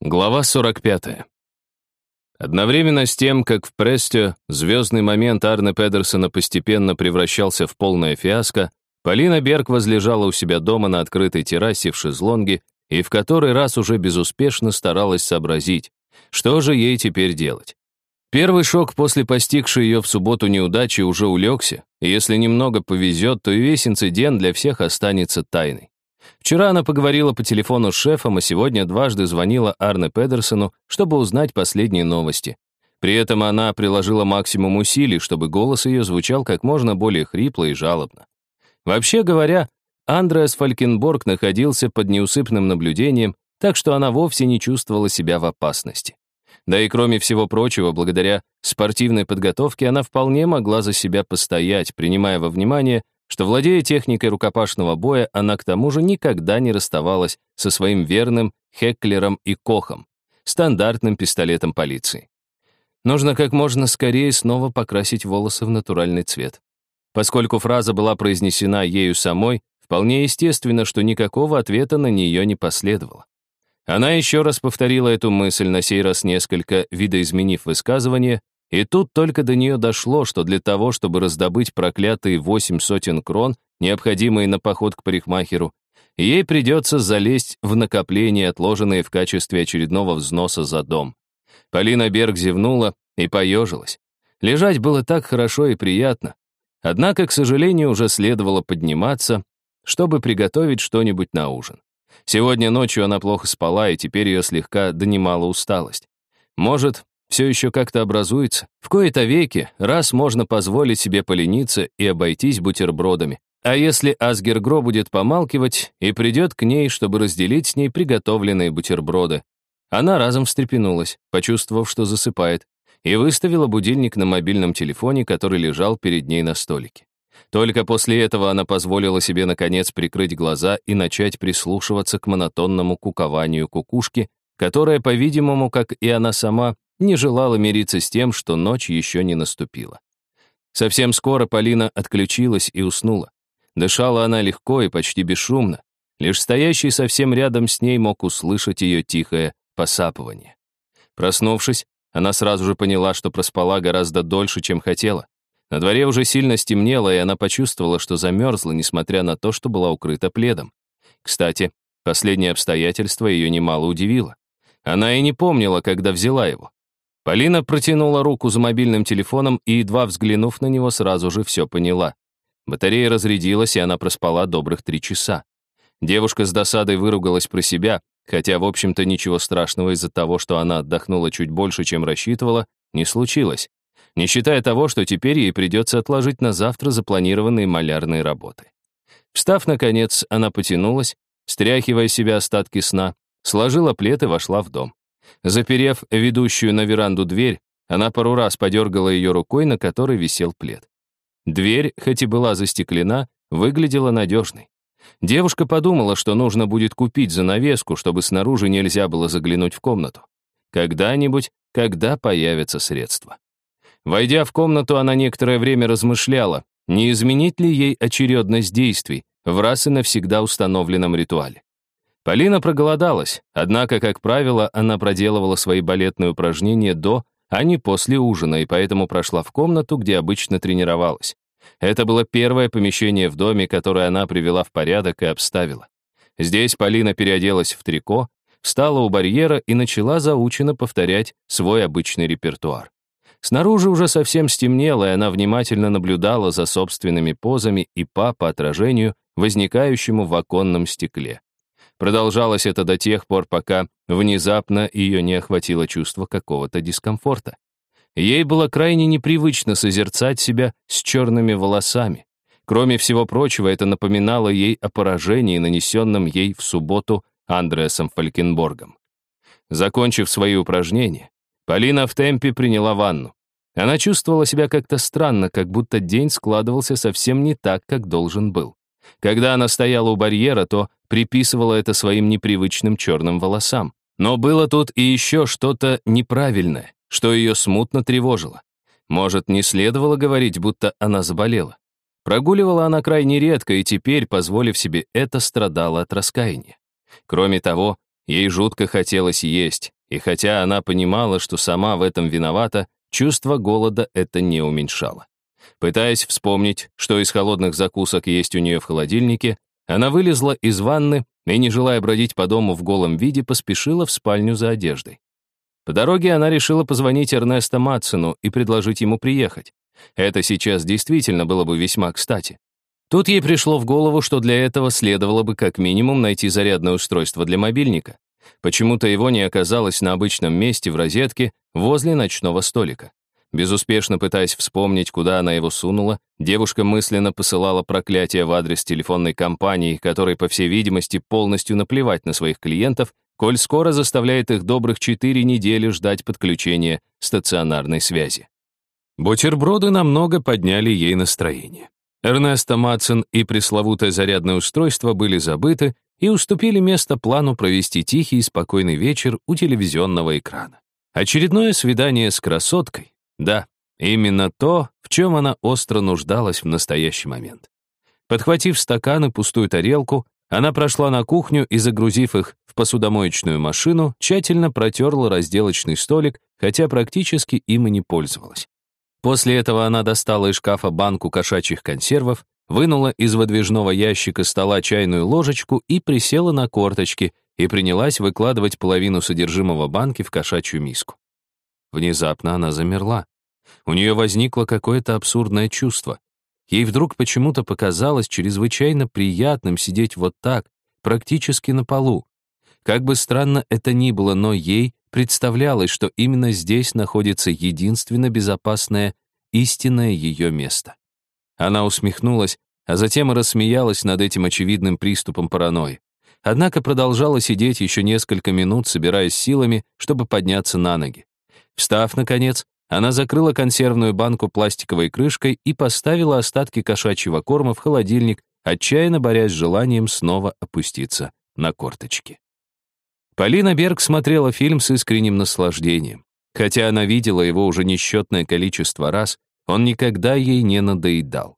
Глава 45. Одновременно с тем, как в Престе звездный момент Арне Педерсона постепенно превращался в полное фиаско, Полина Берг возлежала у себя дома на открытой террасе в шезлонге и в который раз уже безуспешно старалась сообразить, что же ей теперь делать. Первый шок после постигшей ее в субботу неудачи уже улегся, и если немного повезет, то и весь инцидент для всех останется тайной. Вчера она поговорила по телефону с шефом, а сегодня дважды звонила Арне Педерсону, чтобы узнать последние новости. При этом она приложила максимум усилий, чтобы голос ее звучал как можно более хрипло и жалобно. Вообще говоря, Андреас Фалькенборг находился под неусыпным наблюдением, так что она вовсе не чувствовала себя в опасности. Да и кроме всего прочего, благодаря спортивной подготовке она вполне могла за себя постоять, принимая во внимание, что, владея техникой рукопашного боя, она к тому же никогда не расставалась со своим верным Хекклером и Кохом, стандартным пистолетом полиции. Нужно как можно скорее снова покрасить волосы в натуральный цвет. Поскольку фраза была произнесена ею самой, вполне естественно, что никакого ответа на нее не последовало. Она еще раз повторила эту мысль, на сей раз несколько видоизменив высказывание, и тут только до нее дошло, что для того, чтобы раздобыть проклятые восемь сотен крон, необходимые на поход к парикмахеру, ей придется залезть в накопления, отложенные в качестве очередного взноса за дом. Полина Берг зевнула и поежилась. Лежать было так хорошо и приятно. Однако, к сожалению, уже следовало подниматься, чтобы приготовить что-нибудь на ужин. Сегодня ночью она плохо спала, и теперь ее слегка донимала усталость. Может, все еще как-то образуется. В кои-то веки раз можно позволить себе полениться и обойтись бутербродами. А если Асгергро будет помалкивать и придет к ней, чтобы разделить с ней приготовленные бутерброды? Она разом встрепенулась, почувствовав, что засыпает, и выставила будильник на мобильном телефоне, который лежал перед ней на столике. Только после этого она позволила себе, наконец, прикрыть глаза и начать прислушиваться к монотонному кукованию кукушки, которая, по-видимому, как и она сама, не желала мириться с тем, что ночь еще не наступила. Совсем скоро Полина отключилась и уснула. Дышала она легко и почти бесшумно. Лишь стоящий совсем рядом с ней мог услышать ее тихое посапывание. Проснувшись, она сразу же поняла, что проспала гораздо дольше, чем хотела. На дворе уже сильно стемнело, и она почувствовала, что замерзла, несмотря на то, что была укрыта пледом. Кстати, последнее обстоятельство ее немало удивило. Она и не помнила, когда взяла его. Полина протянула руку за мобильным телефоном и, едва взглянув на него, сразу же все поняла. Батарея разрядилась, и она проспала добрых три часа. Девушка с досадой выругалась про себя, хотя, в общем-то, ничего страшного из-за того, что она отдохнула чуть больше, чем рассчитывала, не случилось, не считая того, что теперь ей придется отложить на завтра запланированные малярные работы. Встав, наконец, она потянулась, стряхивая себя остатки сна, сложила плед и вошла в дом. Заперев ведущую на веранду дверь, она пару раз подергала ее рукой, на которой висел плед. Дверь, хоть и была застеклена, выглядела надежной. Девушка подумала, что нужно будет купить занавеску, чтобы снаружи нельзя было заглянуть в комнату. Когда-нибудь, когда появятся средства. Войдя в комнату, она некоторое время размышляла, не изменить ли ей очередность действий в раз и навсегда установленном ритуале. Полина проголодалась, однако, как правило, она проделывала свои балетные упражнения до, а не после ужина, и поэтому прошла в комнату, где обычно тренировалась. Это было первое помещение в доме, которое она привела в порядок и обставила. Здесь Полина переоделась в трико, встала у барьера и начала заученно повторять свой обычный репертуар. Снаружи уже совсем стемнело, и она внимательно наблюдала за собственными позами и па по отражению, возникающему в оконном стекле. Продолжалось это до тех пор, пока внезапно ее не охватило чувство какого-то дискомфорта. Ей было крайне непривычно созерцать себя с черными волосами. Кроме всего прочего, это напоминало ей о поражении, нанесенном ей в субботу Андреасом Фалькенборгом. Закончив свои упражнения, Полина в темпе приняла ванну. Она чувствовала себя как-то странно, как будто день складывался совсем не так, как должен был. Когда она стояла у барьера, то приписывала это своим непривычным черным волосам. Но было тут и еще что-то неправильное, что ее смутно тревожило. Может, не следовало говорить, будто она заболела. Прогуливала она крайне редко и теперь, позволив себе это, страдала от раскаяния. Кроме того, Ей жутко хотелось есть, и хотя она понимала, что сама в этом виновата, чувство голода это не уменьшало. Пытаясь вспомнить, что из холодных закусок есть у нее в холодильнике, она вылезла из ванны и, не желая бродить по дому в голом виде, поспешила в спальню за одеждой. По дороге она решила позвонить Эрнесто Матсону и предложить ему приехать. Это сейчас действительно было бы весьма кстати. Тут ей пришло в голову, что для этого следовало бы как минимум найти зарядное устройство для мобильника. Почему-то его не оказалось на обычном месте в розетке возле ночного столика. Безуспешно пытаясь вспомнить, куда она его сунула, девушка мысленно посылала проклятие в адрес телефонной компании, которой, по всей видимости, полностью наплевать на своих клиентов, коль скоро заставляет их добрых четыре недели ждать подключения стационарной связи. Бутерброды намного подняли ей настроение. Эрнесто Матсон и пресловутое зарядное устройство были забыты и уступили место плану провести тихий и спокойный вечер у телевизионного экрана. Очередное свидание с красоткой. Да, именно то, в чем она остро нуждалась в настоящий момент. Подхватив стакан и пустую тарелку, она прошла на кухню и, загрузив их в посудомоечную машину, тщательно протерла разделочный столик, хотя практически им и не пользовалась. После этого она достала из шкафа банку кошачьих консервов, вынула из выдвижного ящика стола чайную ложечку и присела на корточки и принялась выкладывать половину содержимого банки в кошачью миску. Внезапно она замерла. У нее возникло какое-то абсурдное чувство. Ей вдруг почему-то показалось чрезвычайно приятным сидеть вот так, практически на полу. Как бы странно это ни было, но ей представлялось, что именно здесь находится единственно безопасное, истинное ее место. Она усмехнулась, а затем и рассмеялась над этим очевидным приступом паранойи. Однако продолжала сидеть еще несколько минут, собираясь силами, чтобы подняться на ноги. Встав, наконец, она закрыла консервную банку пластиковой крышкой и поставила остатки кошачьего корма в холодильник, отчаянно борясь с желанием снова опуститься на корточки. Полина Берг смотрела фильм с искренним наслаждением. Хотя она видела его уже несчетное количество раз, он никогда ей не надоедал.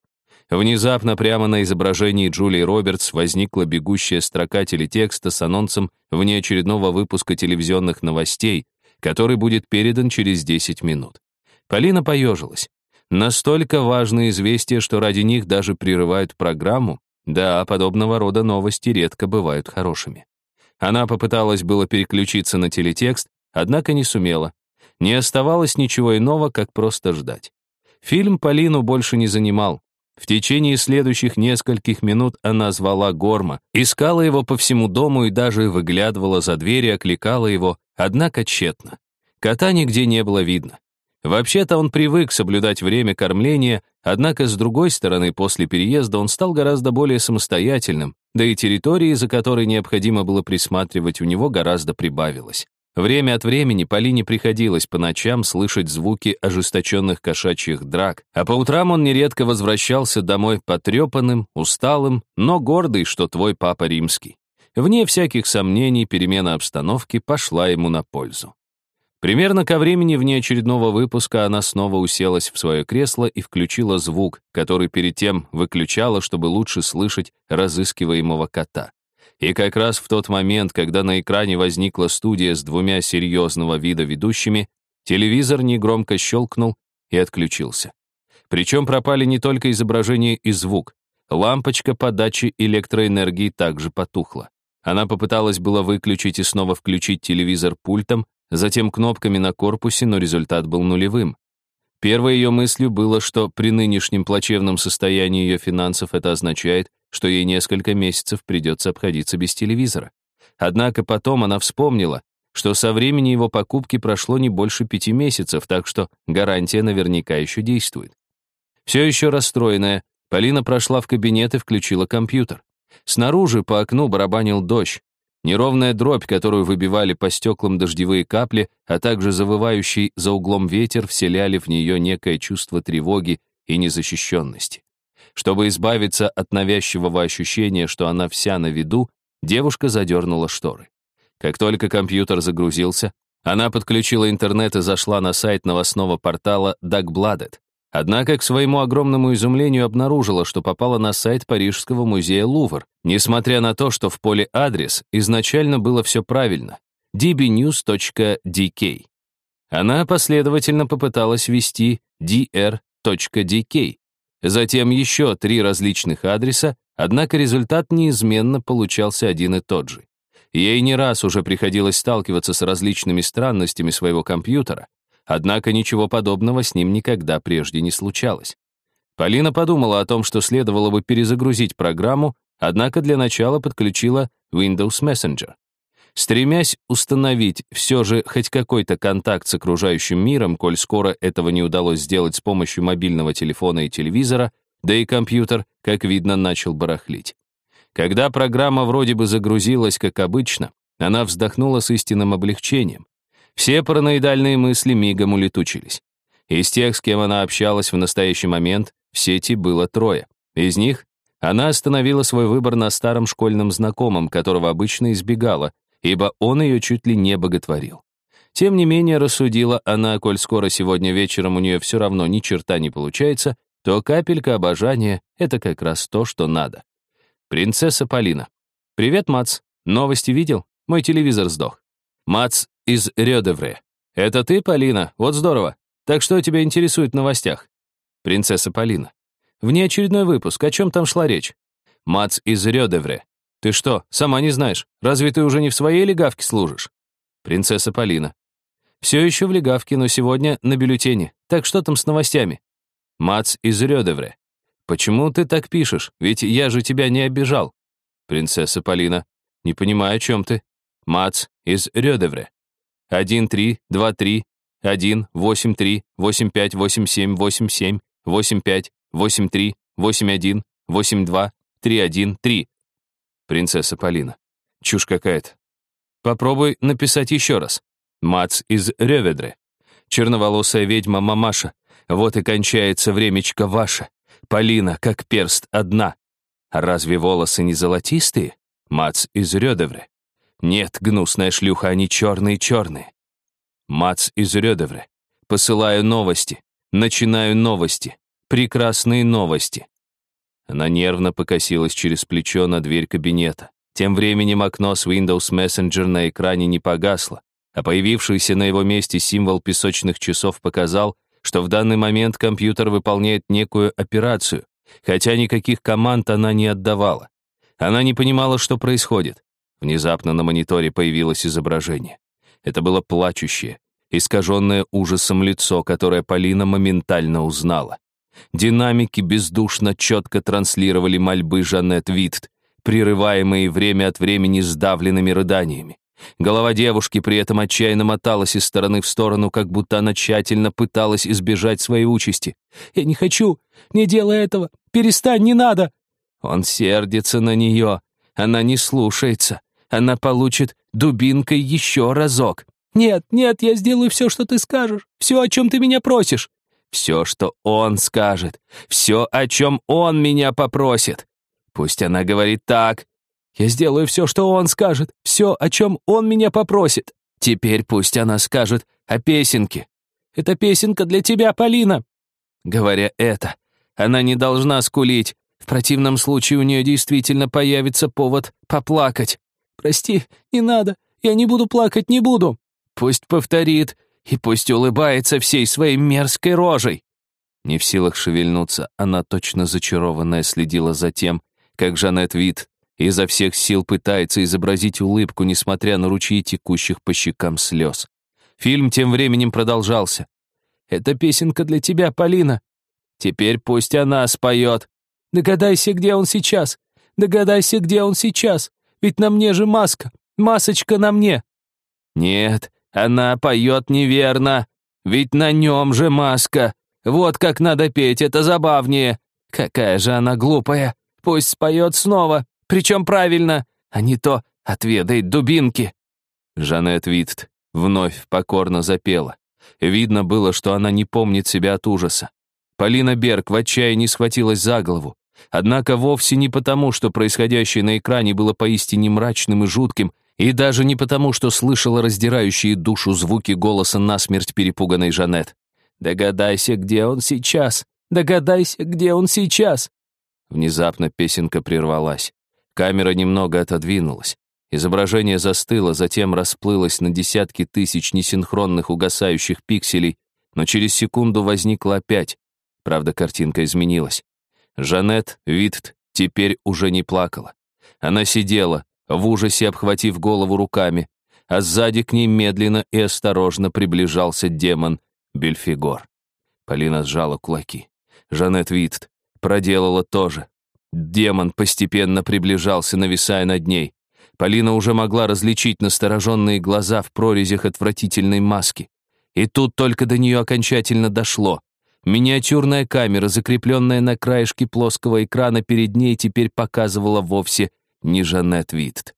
Внезапно прямо на изображении Джулии Робертс возникла бегущая строка телетекста с анонсом внеочередного выпуска телевизионных новостей, который будет передан через 10 минут. Полина поежилась. Настолько важные известия, что ради них даже прерывают программу. Да, подобного рода новости редко бывают хорошими. Она попыталась было переключиться на телетекст, однако не сумела. Не оставалось ничего иного, как просто ждать. Фильм Полину больше не занимал. В течение следующих нескольких минут она звала Горма, искала его по всему дому и даже выглядывала за дверь и окликала его, однако тщетно. Кота нигде не было видно. Вообще-то он привык соблюдать время кормления, однако, с другой стороны, после переезда он стал гораздо более самостоятельным, да и территории, за которой необходимо было присматривать, у него гораздо прибавилось. Время от времени Полине приходилось по ночам слышать звуки ожесточенных кошачьих драк, а по утрам он нередко возвращался домой потрепанным, усталым, но гордый, что твой папа римский. Вне всяких сомнений перемена обстановки пошла ему на пользу. Примерно ко времени внеочередного выпуска она снова уселась в свое кресло и включила звук, который перед тем выключала, чтобы лучше слышать разыскиваемого кота. И как раз в тот момент, когда на экране возникла студия с двумя серьезного вида ведущими, телевизор негромко щелкнул и отключился. Причем пропали не только изображение и звук. Лампочка подачи электроэнергии также потухла. Она попыталась было выключить и снова включить телевизор пультом, затем кнопками на корпусе, но результат был нулевым. Первой ее мыслью было, что при нынешнем плачевном состоянии ее финансов это означает, что ей несколько месяцев придется обходиться без телевизора. Однако потом она вспомнила, что со времени его покупки прошло не больше пяти месяцев, так что гарантия наверняка еще действует. Все еще расстроенная, Полина прошла в кабинет и включила компьютер. Снаружи по окну барабанил дождь. Неровная дробь, которую выбивали по стеклам дождевые капли, а также завывающий за углом ветер, вселяли в нее некое чувство тревоги и незащищенности. Чтобы избавиться от навязчивого ощущения, что она вся на виду, девушка задернула шторы. Как только компьютер загрузился, она подключила интернет и зашла на сайт новостного портала Dagbladet. Однако, к своему огромному изумлению, обнаружила, что попала на сайт Парижского музея Лувр, несмотря на то, что в поле адрес изначально было все правильно — dbnews.dk. Она последовательно попыталась ввести dr.dk, затем еще три различных адреса, однако результат неизменно получался один и тот же. Ей не раз уже приходилось сталкиваться с различными странностями своего компьютера, однако ничего подобного с ним никогда прежде не случалось. Полина подумала о том, что следовало бы перезагрузить программу, однако для начала подключила Windows Messenger. Стремясь установить все же хоть какой-то контакт с окружающим миром, коль скоро этого не удалось сделать с помощью мобильного телефона и телевизора, да и компьютер, как видно, начал барахлить. Когда программа вроде бы загрузилась, как обычно, она вздохнула с истинным облегчением. Все параноидальные мысли мигом улетучились. Из тех, с кем она общалась в настоящий момент, в сети было трое. Из них она остановила свой выбор на старом школьном знакомом, которого обычно избегала, ибо он ее чуть ли не боготворил. Тем не менее, рассудила она, коль скоро сегодня вечером у нее все равно ни черта не получается, то капелька обожания — это как раз то, что надо. Принцесса Полина. «Привет, Мац. Новости видел? Мой телевизор сдох». Мац из Рёдевре. «Это ты, Полина? Вот здорово. Так что тебя интересует в новостях?» Принцесса Полина. «Внеочередной выпуск. О чем там шла речь?» Мац из Рёдевре. «Ты что, сама не знаешь? Разве ты уже не в своей легавке служишь?» Принцесса Полина. «Все еще в легавке, но сегодня на бюллетене. Так что там с новостями?» Мац из Рёдевре. «Почему ты так пишешь? Ведь я же тебя не обижал». Принцесса Полина. «Не понимаю, о чем ты». Мац из Рёдевре. 1, 3, 2, 3, 1, 8, 3, 8, 5, 8, 7, 8, 7, 8, 5, 8, 3, 8, 1, 8, 2, 3, 1, 3. Принцесса Полина. Чушь какая-то. Попробуй написать еще раз. Мац из Рёведре. Черноволосая ведьма мамаша. Вот и кончается времечко ваше. Полина, как перст, одна. Разве волосы не золотистые? Мац из Рёдевре. Нет, гнусная шлюха, они черные-черные. Мац из Рёдевре. Посылаю новости. Начинаю новости. Прекрасные новости. Она нервно покосилась через плечо на дверь кабинета. Тем временем окно с Windows Messenger на экране не погасло, а появившийся на его месте символ песочных часов показал, что в данный момент компьютер выполняет некую операцию, хотя никаких команд она не отдавала. Она не понимала, что происходит. Внезапно на мониторе появилось изображение. Это было плачущее, искаженное ужасом лицо, которое Полина моментально узнала. Динамики бездушно четко транслировали мольбы Жанет Витт, прерываемые время от времени сдавленными рыданиями. Голова девушки при этом отчаянно моталась из стороны в сторону, как будто она тщательно пыталась избежать своей участи. «Я не хочу! Не делай этого! Перестань, не надо!» Он сердится на нее. Она не слушается. Она получит дубинкой еще разок. «Нет, нет, я сделаю все, что ты скажешь. Все, о чем ты меня просишь». «Все, что он скажет. Все, о чем он меня попросит. Пусть она говорит так, я сделаю все, что он скажет, все, о чем он меня попросит. Теперь пусть она скажет о песенке. Это песенка для тебя, Полина. Говоря это, она не должна скулить. В противном случае у нее действительно появится повод поплакать. Прости, не надо. Я не буду плакать, не буду. Пусть повторит и пусть улыбается всей своей мерзкой рожей. Не в силах шевельнуться, она точно зачарованная следила за тем, как Жанет Вит изо всех сил пытается изобразить улыбку, несмотря на ручьи текущих по щекам слез. Фильм тем временем продолжался. «Это песенка для тебя, Полина. Теперь пусть она споет. Догадайся, где он сейчас. Догадайся, где он сейчас. Ведь на мне же маска. Масочка на мне». «Нет, она поет неверно. Ведь на нем же маска. Вот как надо петь, это забавнее. Какая же она глупая. Пусть споет снова. Причем правильно, а не то отведает дубинки». Жанет Витт вновь покорно запела. Видно было, что она не помнит себя от ужаса. Полина Берг в отчаянии схватилась за голову. Однако вовсе не потому, что происходящее на экране было поистине мрачным и жутким, и даже не потому, что слышала раздирающие душу звуки голоса насмерть перепуганной Жанет. Догадайся, где он сейчас. Догадайся, где он сейчас. Внезапно песенка прервалась. Камера немного отодвинулась. Изображение застыло, затем расплылось на десятки тысяч несинхронных угасающих пикселей, но через секунду возникло опять. Правда, картинка изменилась. Жанет Витт теперь уже не плакала. Она сидела, в ужасе обхватив голову руками, а сзади к ней медленно и осторожно приближался демон Бельфигор. Полина сжала кулаки. Жанет Витт проделала то же. Демон постепенно приближался, нависая над ней. Полина уже могла различить настороженные глаза в прорезях отвратительной маски. И тут только до нее окончательно дошло. Миниатюрная камера, закрепленная на краешке плоского экрана перед ней, теперь показывала вовсе не Жанет Витт.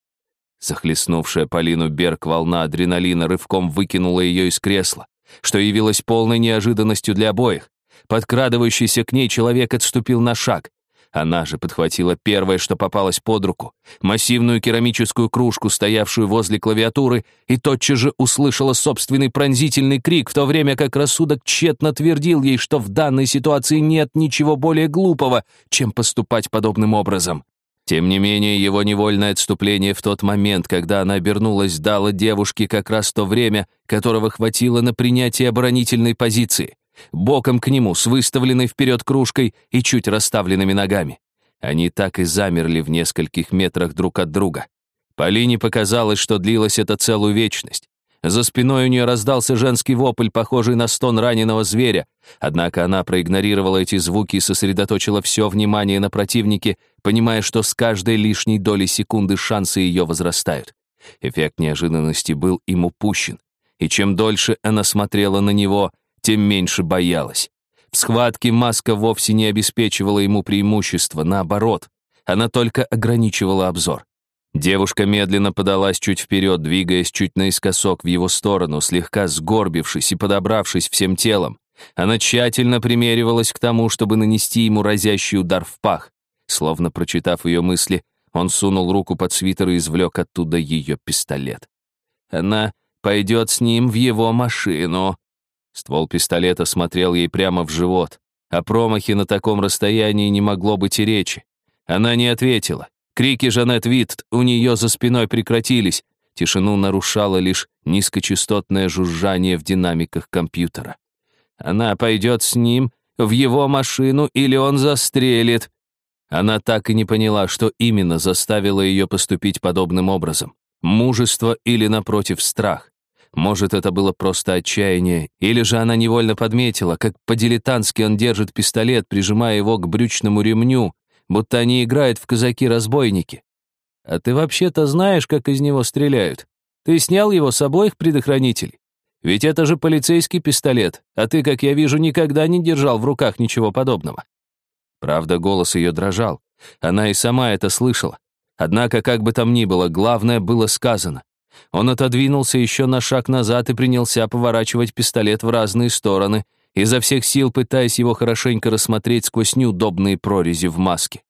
Захлестнувшая Полину Берг волна адреналина рывком выкинула ее из кресла, что явилось полной неожиданностью для обоих. Подкрадывающийся к ней человек отступил на шаг. Она же подхватила первое, что попалось под руку, массивную керамическую кружку, стоявшую возле клавиатуры, и тотчас же услышала собственный пронзительный крик, в то время как рассудок тщетно твердил ей, что в данной ситуации нет ничего более глупого, чем поступать подобным образом. Тем не менее, его невольное отступление в тот момент, когда она обернулась, дало девушке как раз то время, которого хватило на принятие оборонительной позиции боком к нему, с выставленной вперед кружкой и чуть расставленными ногами. Они так и замерли в нескольких метрах друг от друга. Полине показалось, что длилось это целую вечность. За спиной у нее раздался женский вопль, похожий на стон раненого зверя. Однако она проигнорировала эти звуки и сосредоточила все внимание на противнике, понимая, что с каждой лишней долей секунды шансы ее возрастают. Эффект неожиданности был им упущен. И чем дольше она смотрела на него, тем меньше боялась. В схватке маска вовсе не обеспечивала ему преимущества, наоборот, она только ограничивала обзор. Девушка медленно подалась чуть вперед, двигаясь чуть наискосок в его сторону, слегка сгорбившись и подобравшись всем телом. Она тщательно примеривалась к тому, чтобы нанести ему разящий удар в пах. Словно прочитав ее мысли, он сунул руку под свитер и извлек оттуда ее пистолет. Она пойдет с ним в его машину, Ствол пистолета смотрел ей прямо в живот. О промахе на таком расстоянии не могло быть и речи. Она не ответила. Крики Жанет Витт у нее за спиной прекратились. Тишину нарушало лишь низкочастотное жужжание в динамиках компьютера. Она пойдет с ним в его машину или он застрелит. Она так и не поняла, что именно заставило ее поступить подобным образом. Мужество или, напротив, страх. Может, это было просто отчаяние, или же она невольно подметила, как по-дилетантски он держит пистолет, прижимая его к брючному ремню, будто они играют в казаки-разбойники. А ты вообще-то знаешь, как из него стреляют? Ты снял его с обоих предохранителей? Ведь это же полицейский пистолет, а ты, как я вижу, никогда не держал в руках ничего подобного. Правда, голос ее дрожал. Она и сама это слышала. Однако, как бы там ни было, главное было сказано. Он отодвинулся еще на шаг назад и принялся поворачивать пистолет в разные стороны, изо всех сил пытаясь его хорошенько рассмотреть сквозь неудобные прорези в маске.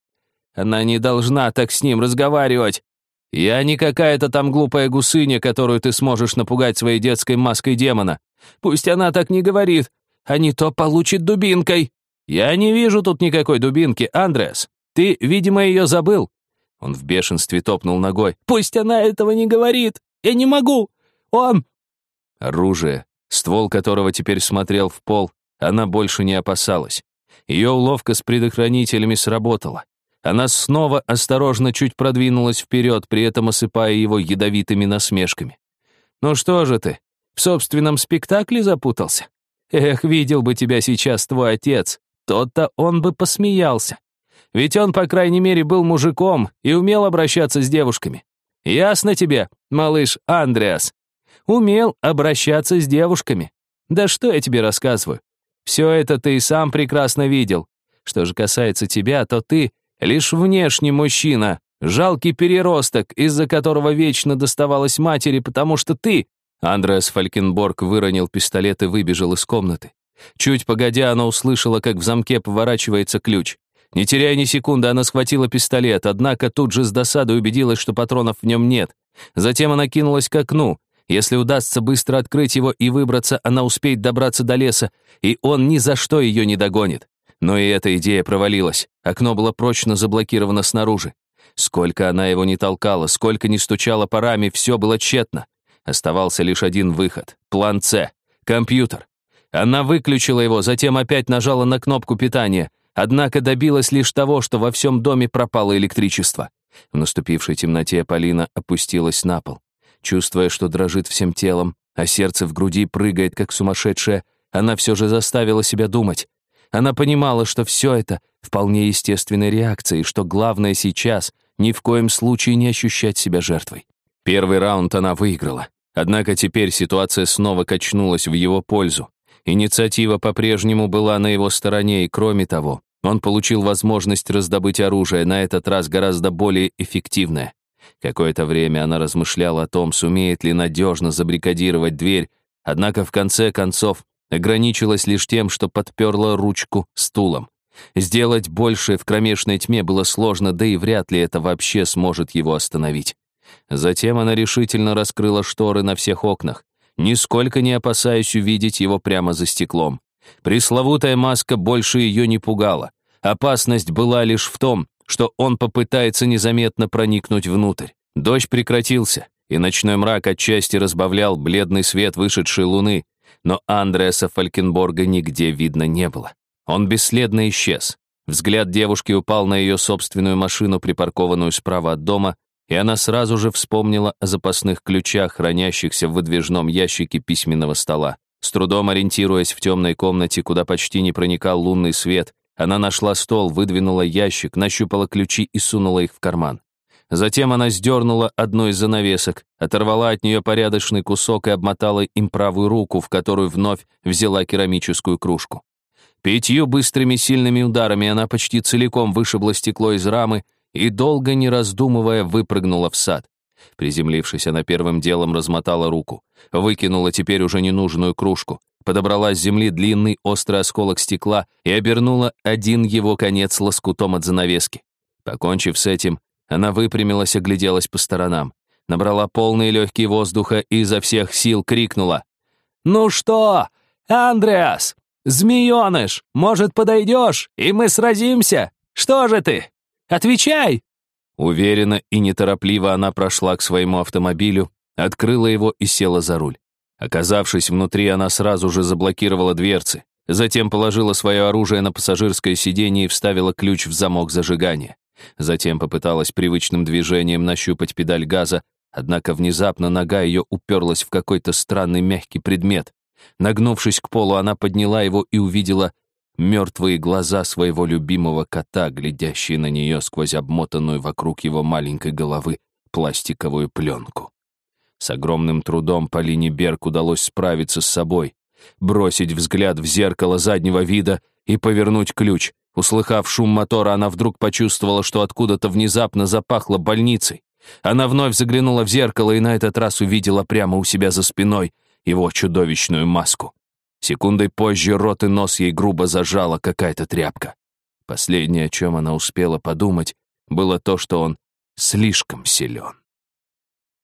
«Она не должна так с ним разговаривать. Я не какая-то там глупая гусыня, которую ты сможешь напугать своей детской маской демона. Пусть она так не говорит, а не то получит дубинкой. Я не вижу тут никакой дубинки, Андреас. Ты, видимо, ее забыл». Он в бешенстве топнул ногой. «Пусть она этого не говорит. Я не могу! Он...» Оружие, ствол которого теперь смотрел в пол, она больше не опасалась. Ее уловка с предохранителями сработала. Она снова осторожно чуть продвинулась вперед, при этом осыпая его ядовитыми насмешками. «Ну что же ты, в собственном спектакле запутался? Эх, видел бы тебя сейчас твой отец, тот-то он бы посмеялся. Ведь он, по крайней мере, был мужиком и умел обращаться с девушками. Ясно тебе, малыш Андреас? Умел обращаться с девушками. Да что я тебе рассказываю? Все это ты и сам прекрасно видел. Что же касается тебя, то ты лишь внешний мужчина, жалкий переросток, из-за которого вечно доставалось матери, потому что ты...» Андреас Фалькенборг выронил пистолет и выбежал из комнаты. Чуть погодя, она услышала, как в замке поворачивается ключ. Не теряя ни секунды, она схватила пистолет, однако тут же с досадой убедилась, что патронов в нем нет. Затем она кинулась к окну. Если удастся быстро открыть его и выбраться, она успеет добраться до леса, и он ни за что ее не догонит. Но и эта идея провалилась. Окно было прочно заблокировано снаружи. Сколько она его не толкала, сколько не стучала парами, все было тщетно. Оставался лишь один выход. План С. Компьютер. Она выключила его, затем опять нажала на кнопку питания, однако добилась лишь того, что во всем доме пропало электричество. В наступившей темноте Полина опустилась на пол. Чувствуя, что дрожит всем телом, а сердце в груди прыгает, как сумасшедшее, она все же заставила себя думать. Она понимала, что все это вполне естественная реакция, и что главное сейчас ни в коем случае не ощущать себя жертвой. Первый раунд она выиграла. Однако теперь ситуация снова качнулась в его пользу. Инициатива по-прежнему была на его стороне, и кроме того, он получил возможность раздобыть оружие, на этот раз гораздо более эффективное. Какое-то время она размышляла о том, сумеет ли надежно забрикадировать дверь, однако в конце концов ограничилась лишь тем, что подперла ручку стулом. Сделать больше в кромешной тьме было сложно, да и вряд ли это вообще сможет его остановить. Затем она решительно раскрыла шторы на всех окнах, нисколько не опасаясь увидеть его прямо за стеклом. Пресловутая маска больше ее не пугала. Опасность была лишь в том, что он попытается незаметно проникнуть внутрь. Дождь прекратился, и ночной мрак отчасти разбавлял бледный свет вышедшей луны, но Андреаса Фалькенборга нигде видно не было. Он бесследно исчез. Взгляд девушки упал на ее собственную машину, припаркованную справа от дома, и она сразу же вспомнила о запасных ключах, хранящихся в выдвижном ящике письменного стола. С трудом ориентируясь в темной комнате, куда почти не проникал лунный свет, она нашла стол, выдвинула ящик, нащупала ключи и сунула их в карман. Затем она сдернула одну из занавесок, оторвала от нее порядочный кусок и обмотала им правую руку, в которую вновь взяла керамическую кружку. Пятью быстрыми сильными ударами она почти целиком вышибла стекло из рамы и, долго не раздумывая, выпрыгнула в сад. Приземлившись, она первым делом размотала руку, выкинула теперь уже ненужную кружку, подобрала с земли длинный острый осколок стекла и обернула один его конец лоскутом от занавески. Покончив с этим, она выпрямилась, огляделась по сторонам, набрала полные легкие воздуха и изо всех сил крикнула. «Ну что, Андреас, змееныш, может, подойдешь, и мы сразимся? Что же ты? Отвечай!» Уверенно и неторопливо она прошла к своему автомобилю, открыла его и села за руль. Оказавшись внутри, она сразу же заблокировала дверцы, затем положила свое оружие на пассажирское сиденье и вставила ключ в замок зажигания. Затем попыталась привычным движением нащупать педаль газа, однако внезапно нога ее уперлась в какой-то странный мягкий предмет. Нагнувшись к полу, она подняла его и увидела мертвые глаза своего любимого кота, глядящие на нее сквозь обмотанную вокруг его маленькой головы пластиковую пленку. С огромным трудом Полине Берг удалось справиться с собой, бросить взгляд в зеркало заднего вида и повернуть ключ. Услыхав шум мотора, она вдруг почувствовала, что откуда-то внезапно запахло больницей. Она вновь заглянула в зеркало и на этот раз увидела прямо у себя за спиной его чудовищную маску. Секундой позже рот и нос ей грубо зажала какая-то тряпка. Последнее, о чем она успела подумать, было то, что он слишком силен.